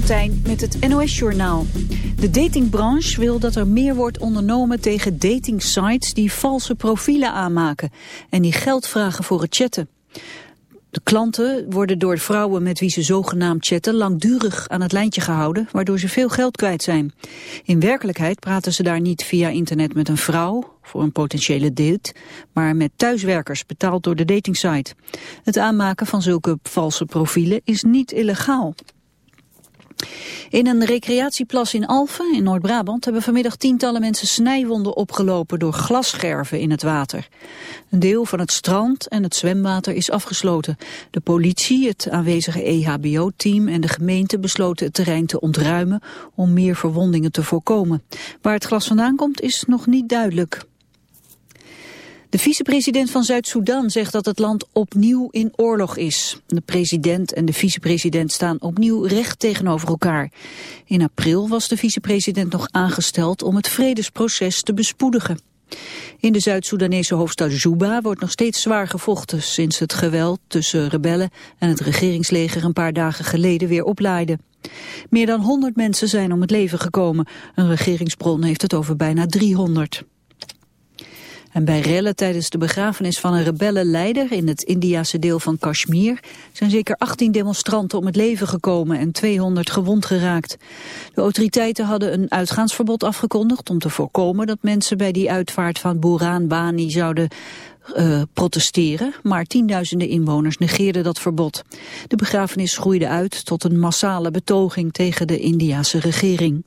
van Tijn met het NOS-journaal. De datingbranche wil dat er meer wordt ondernomen tegen datingsites die valse profielen aanmaken en die geld vragen voor het chatten. De klanten worden door vrouwen met wie ze zogenaamd chatten langdurig aan het lijntje gehouden, waardoor ze veel geld kwijt zijn. In werkelijkheid praten ze daar niet via internet met een vrouw voor een potentiële date, maar met thuiswerkers betaald door de datingsite. Het aanmaken van zulke valse profielen is niet illegaal. In een recreatieplas in Alphen in Noord-Brabant hebben vanmiddag tientallen mensen snijwonden opgelopen door glasscherven in het water. Een deel van het strand en het zwemwater is afgesloten. De politie, het aanwezige EHBO-team en de gemeente besloten het terrein te ontruimen om meer verwondingen te voorkomen. Waar het glas vandaan komt is nog niet duidelijk. De vicepresident van Zuid-Soedan zegt dat het land opnieuw in oorlog is. De president en de vicepresident staan opnieuw recht tegenover elkaar. In april was de vicepresident nog aangesteld om het vredesproces te bespoedigen. In de Zuid-Soedanese hoofdstad Juba wordt nog steeds zwaar gevochten sinds het geweld tussen rebellen en het regeringsleger een paar dagen geleden weer oplaaide. Meer dan 100 mensen zijn om het leven gekomen. Een regeringsbron heeft het over bijna 300. En bij rellen tijdens de begrafenis van een rebellenleider in het Indiase deel van Kashmir zijn zeker 18 demonstranten om het leven gekomen en 200 gewond geraakt. De autoriteiten hadden een uitgaansverbod afgekondigd om te voorkomen dat mensen bij die uitvaart van Burhan Bani zouden uh, protesteren, maar tienduizenden inwoners negeerden dat verbod. De begrafenis groeide uit tot een massale betoging tegen de Indiase regering.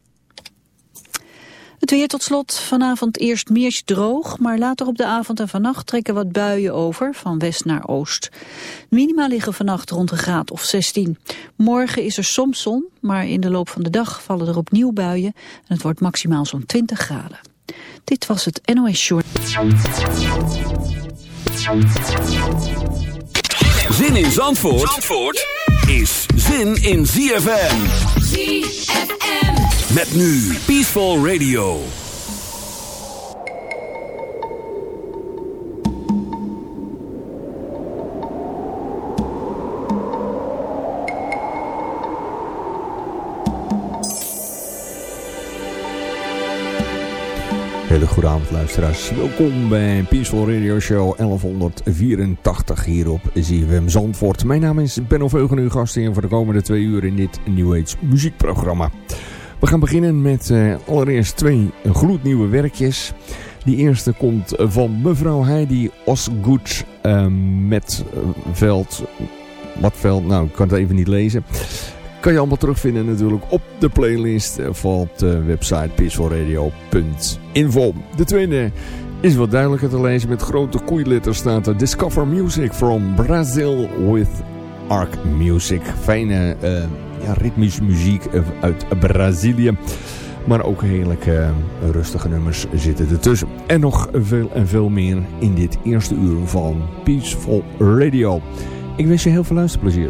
Het weer tot slot. Vanavond eerst meer droog, maar later op de avond en vannacht trekken wat buien over, van west naar oost. Minima liggen vannacht rond een graad of 16. Morgen is er soms zon, maar in de loop van de dag vallen er opnieuw buien en het wordt maximaal zo'n 20 graden. Dit was het NOS Short. Zin in Zandvoort, Zandvoort is zin in ZFM. ZFM. Met nu Peaceful Radio. Hele goede avond luisteraars. Welkom bij Peaceful Radio Show 1184 hier op ZFM Zandvoort. Mijn naam is Benno Veugen, uw gast hier voor de komende twee uur in dit New Age muziekprogramma. We gaan beginnen met uh, allereerst twee gloednieuwe werkjes. Die eerste komt van mevrouw Heidi Osgood uh, met veld... Wat veld? Nou, ik kan het even niet lezen. Kan je allemaal terugvinden natuurlijk op de playlist van de website peacefulradio.info. De tweede is wat duidelijker te lezen. Met grote koeiletters staat er Discover Music from Brazil with Arc Music. Fijne... Uh, ja, ritmische muziek uit Brazilië. Maar ook heerlijke uh, rustige nummers zitten ertussen. En nog veel en veel meer in dit eerste uur van Peaceful Radio. Ik wens je heel veel luisterplezier.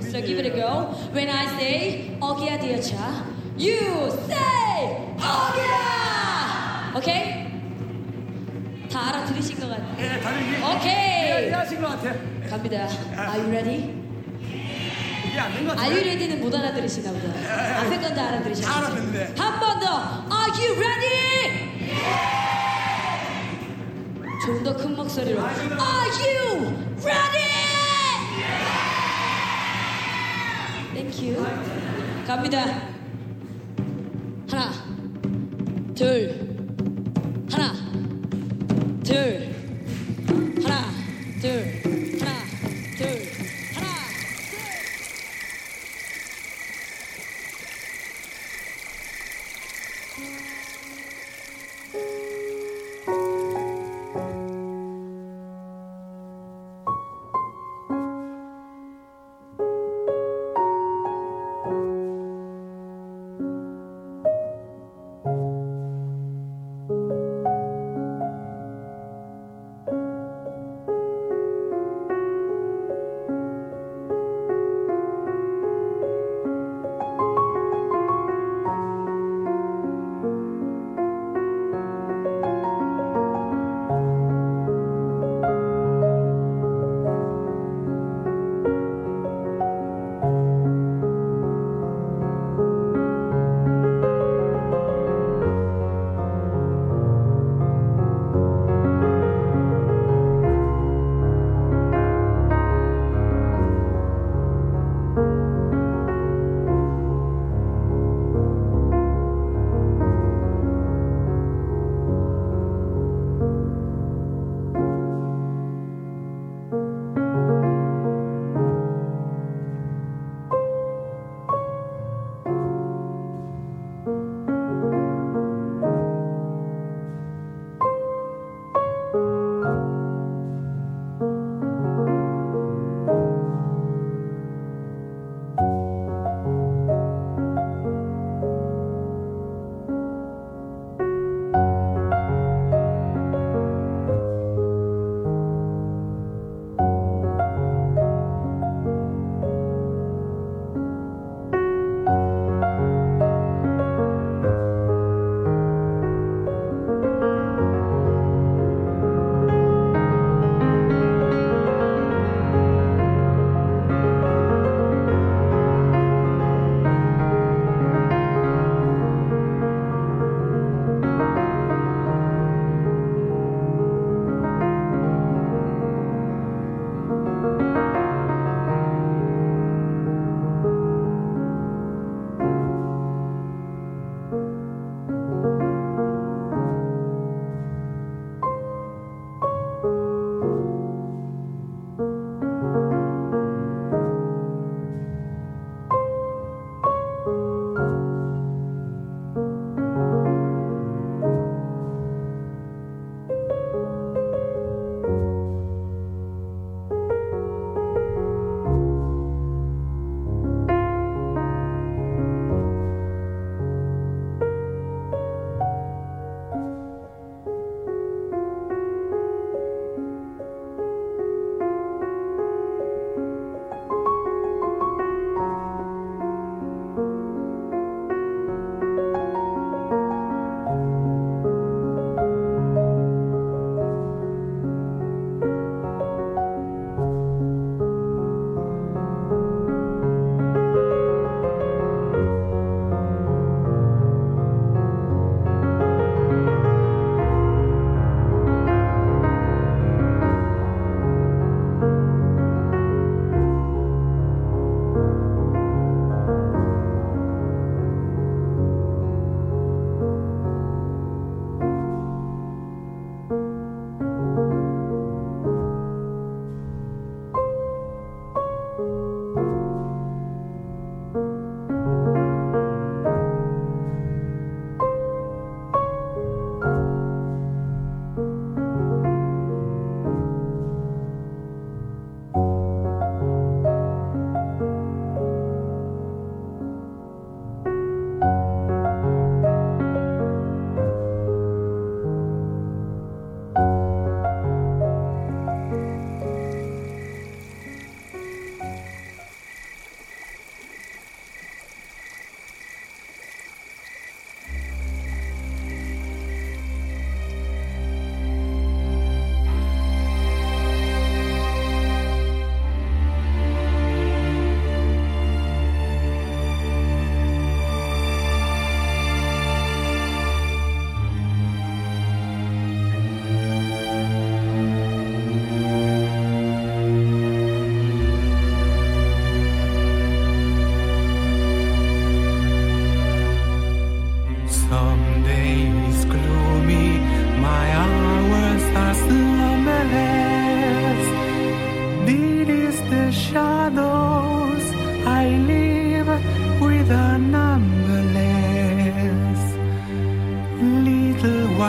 So give it a go. When I say 어기야 디어차, you say 어기야! 오케이? 다 알아들으신 것 같아요. 예, 다들 이해, 오케이. 이해하신 것 같아. 갑니다. Are you ready? 이게 안된 것 같아. Are you ready는 못 알아들으시나 보다. 앞에 건도 알아들으셨죠? 다 알아듣는데. 한 번 더. Are you ready? 좀 더 큰 목소리로. Are you ready? You. 갑니다. 하나, 둘. 하나, 둘,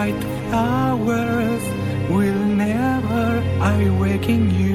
white flowers will never I waking you.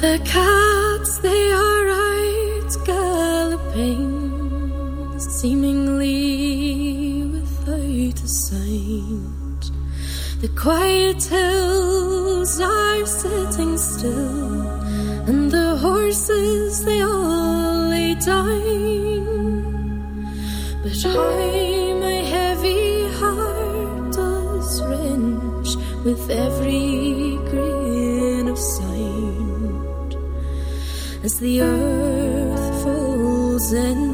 The cats, they are out galloping, seemingly without a sound. The quiet hills are sitting still, and the horses, they all lay down. But how my heavy heart does wrench with every the earth falls and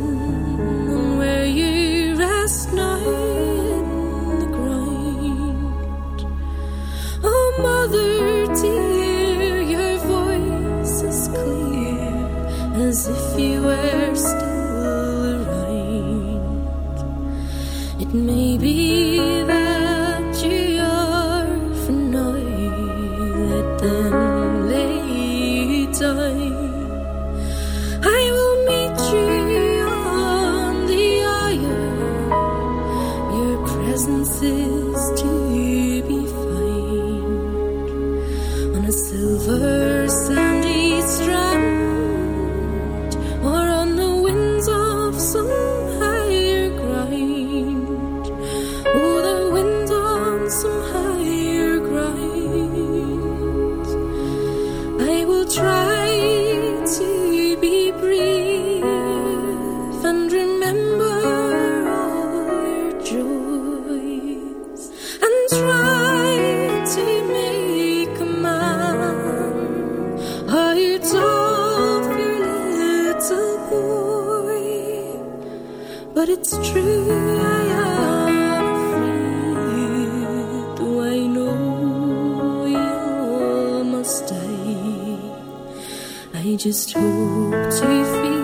I just hope to feel